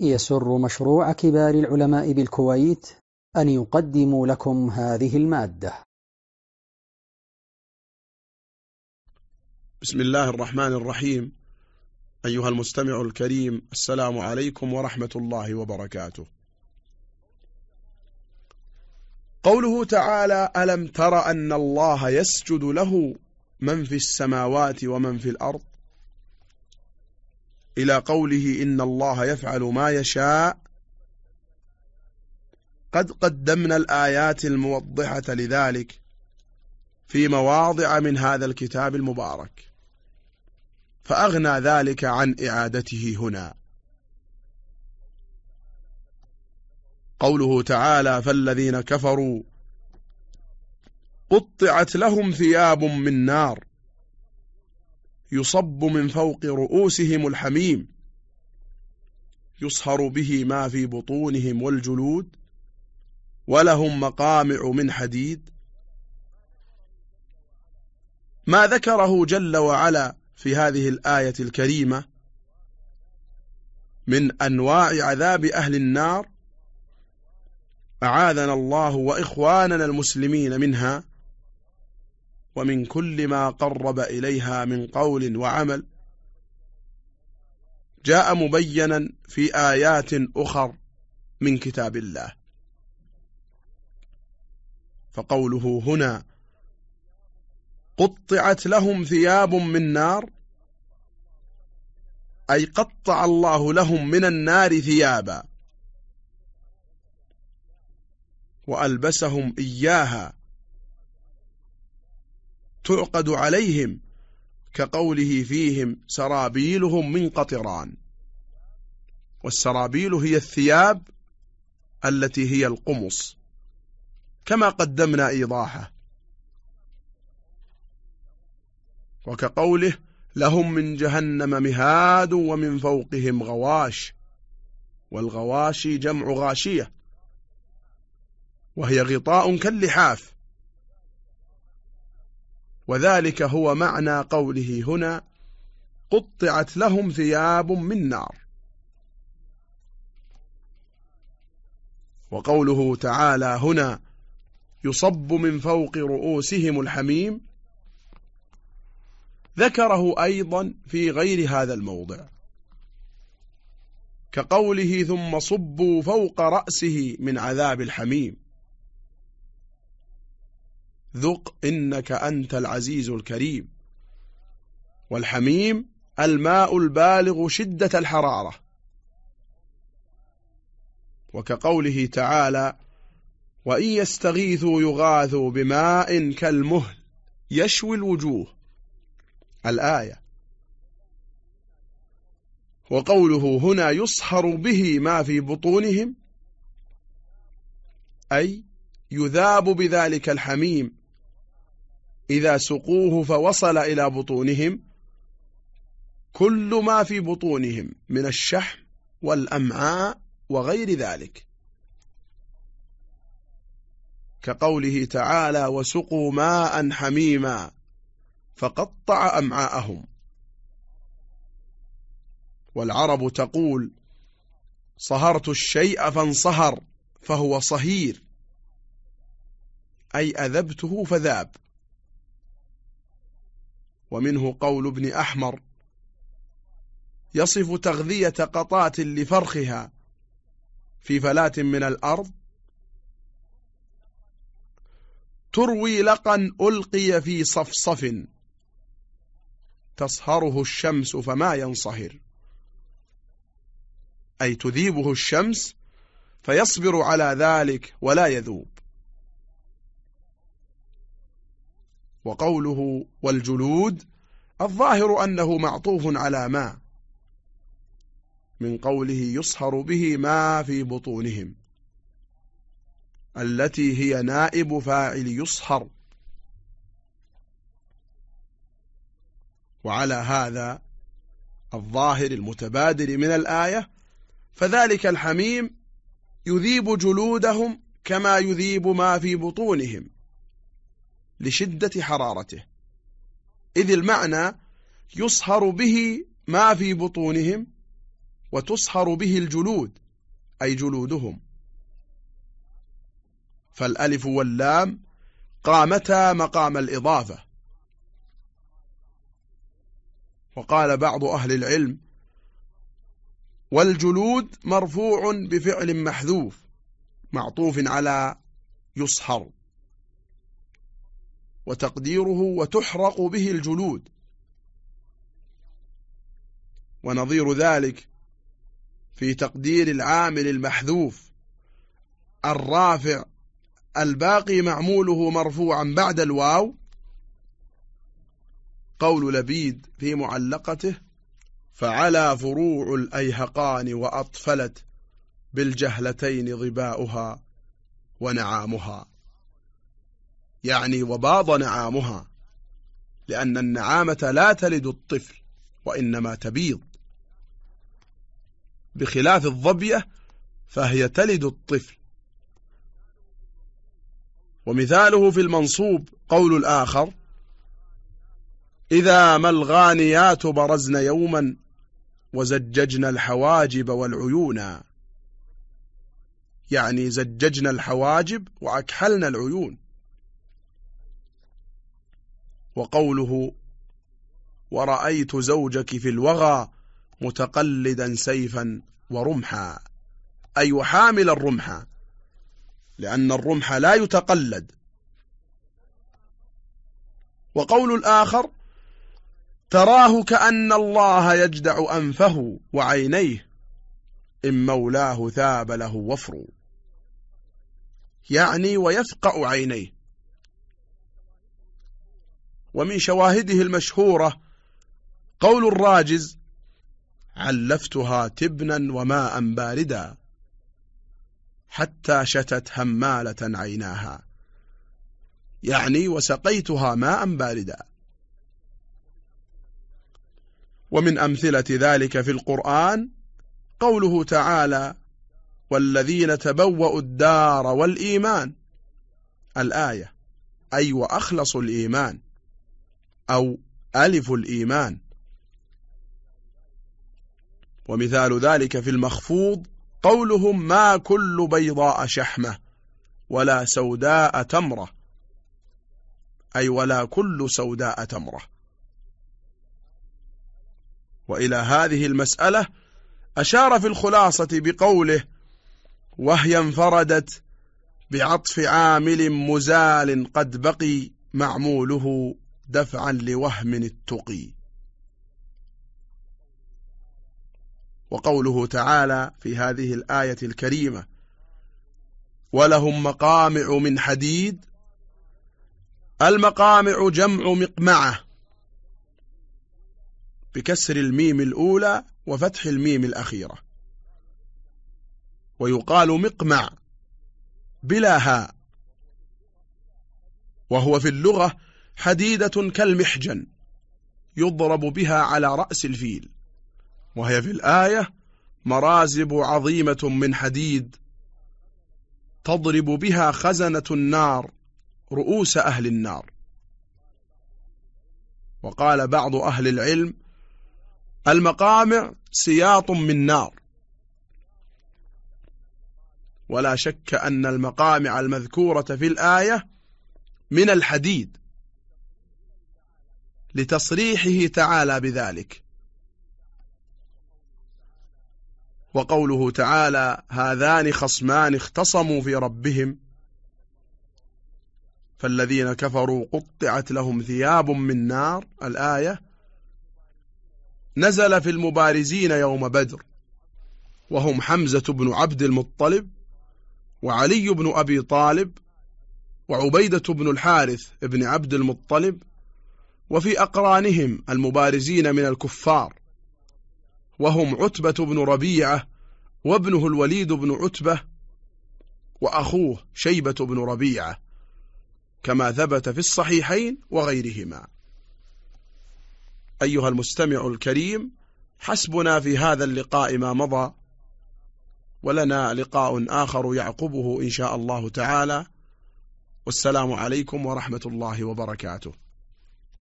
يسر مشروع كبار العلماء بالكويت أن يقدم لكم هذه المادة. بسم الله الرحمن الرحيم. أيها المستمع الكريم السلام عليكم ورحمة الله وبركاته. قوله تعالى ألم تر أن الله يسجد له من في السماوات ومن في الأرض؟ إلى قوله إن الله يفعل ما يشاء. قد قدمنا الآيات الموضحة لذلك في مواضع من هذا الكتاب المبارك. فأغنى ذلك عن إعادته هنا. قوله تعالى فالذين كفروا قطعت لهم ثياب من نار. يصب من فوق رؤوسهم الحميم يصهر به ما في بطونهم والجلود ولهم مقامع من حديد. ما ذكره جل وعلا في هذه الآية الكريمة من أنواع عذاب أهل النار أعاذنا الله وإخواننا المسلمين منها ومن كل ما قرب إليها من قول وعمل جاء مبينا في آيات أخر من كتاب الله. فقوله هنا قطعت لهم ثياب من نار أي قطع الله لهم من النار ثيابا وألبسهم إياها تعقد عليهم كقوله فيهم سرابيلهم من قطران. والسرابيل هي الثياب التي هي القمص كما قدمنا إيضاحة. وكقوله لهم من جهنم مهاد ومن فوقهم غواش والغواشي جمع غاشية وهي غطاء كاللحاف. وذلك هو معنى قوله هنا قطعت لهم ثياب من نار. وقوله تعالى هنا يصب من فوق رؤوسهم الحميم ذكره أيضا في غير هذا الموضع. كقوله ثم صبوا فوق رأسه من عذاب الحميم. ذق إنك أنت العزيز الكريم. والحميم الماء البالغ شدة الحرارة. وكقوله تعالى وإن يستغيثوا يغاثوا بماء كالمهل يشوي الوجوه الآية. وقوله هنا يصهر به ما في بطونهم أي يذاب بذلك الحميم. إذا سقوه فوصل إلى بطونهم كل ما في بطونهم من الشحم والأمعاء وغير ذلك. كقوله تعالى وسقوا ماء حميما فقطع أمعاءهم. والعرب تقول صهرت الشيء فانصهر فهو صهير. أي أذبته فذاب. ومنه قول ابن أحمر يصف تغذية قطات لفرخها في فلاة من الأرض. تروي لقا ألقي في صفصف تصهره الشمس فما ينصهر. أي تذيبه الشمس فيصبر على ذلك ولا يذوب. وقوله والجلود الظاهر أنه معطوف على ما من قوله يصهر به ما في بطونهم التي هي نائب فاعل يصهر. وعلى هذا الظاهر المتبادر من الآية فذلك الحميم يذيب جلودهم كما يذيب ما في بطونهم. لشدة حرارته. إذ المعنى يصهر به ما في بطونهم وتصهر به الجلود أي جلودهم. فالألف واللام قامتا مقام الإضافة. وقال بعض أهل العلم والجلود مرفوع بفعل محذوف معطوف على يصهر. وتقديره وتحرق به الجلود. ونظير ذلك في تقدير العامل المحذوف. الرافع الباقي معموله مرفوعا بعد الواو. قول لبيد في معلقته فعلى فروع الأيهقان وأطفلت بالجهلتين ظباؤها ونعامها. يعني وباض نعامها لأن النعامة لا تلد الطفل وإنما تبيض. بخلاف الظبية فهي تلد الطفل. ومثاله في المنصوب قول الآخر إذا ما الغانيات برزن يوما وزججنا الحواجب والعيون. يعني زججنا الحواجب وأكحلنا العيون. وقوله ورأيت زوجك في الوغى متقلدا سيفا ورمحا. أي وحامل الرمح لأن الرمح لا يتقلد. وقول الآخر تراه كأن الله يجدع أنفه وعينيه إن مولاه ثاب له وفر. يعني ويفقع عينيه. ومن شواهده المشهورة قول الراجز علفتها تبنا وماء باردا حتى شتت همالة عيناها. يعني وسقيتها ماء باردا. ومن أمثلة ذلك في القرآن قوله تعالى والذين تبوأوا الدار والإيمان. الآية أي وأخلصوا الإيمان. أو ألف الإيمان. ومثال ذلك في المخفوض قولهم ما كل بيضاء شحمة ولا سوداء تمرة. أي ولا كل سوداء تمرة. وإلى هذه المسألة أشار في الخلاصة بقوله وهي انفردت بعطف عامل مزال قد بقي معموله دفعا لوهم التقي. وقوله تعالى في هذه الآية الكريمة ولهم مقامع من حديد المقامع جمع مقمعة بكسر الميم الأولى وفتح الميم الأخيرة. ويقال مقمع بلا هاء وهو في اللغة حديدة كالمحجن يضرب بها على رأس الفيل. وهي في الآية مرازب عظيمة من حديد تضرب بها خزنة النار رؤوس أهل النار. وقال بعض أهل العلم المقامع سياط من نار. ولا شك أن المقامع المذكورة في الآية من الحديد. لتصريحه تعالى بذلك. وقوله تعالى هذان خصمان اختصموا في ربهم فالذين كفروا قطعت لهم ثياب من نار. الآية نزل في المبارزين يوم بدر وهم حمزة بن عبد المطلب وعلي بن أبي طالب وعبيدة بن الحارث بن عبد المطلب وفي أقرانهم المبارزين من الكفار. وهم عتبة بن ربيعة وابنه الوليد بن عتبة وأخوه شيبة بن ربيعة كما ثبت في الصحيحين وغيرهما. أيها المستمع الكريم حسبنا في هذا اللقاء ما مضى ولنا لقاء آخر يعقبه إن شاء الله تعالى. والسلام عليكم ورحمة الله وبركاته.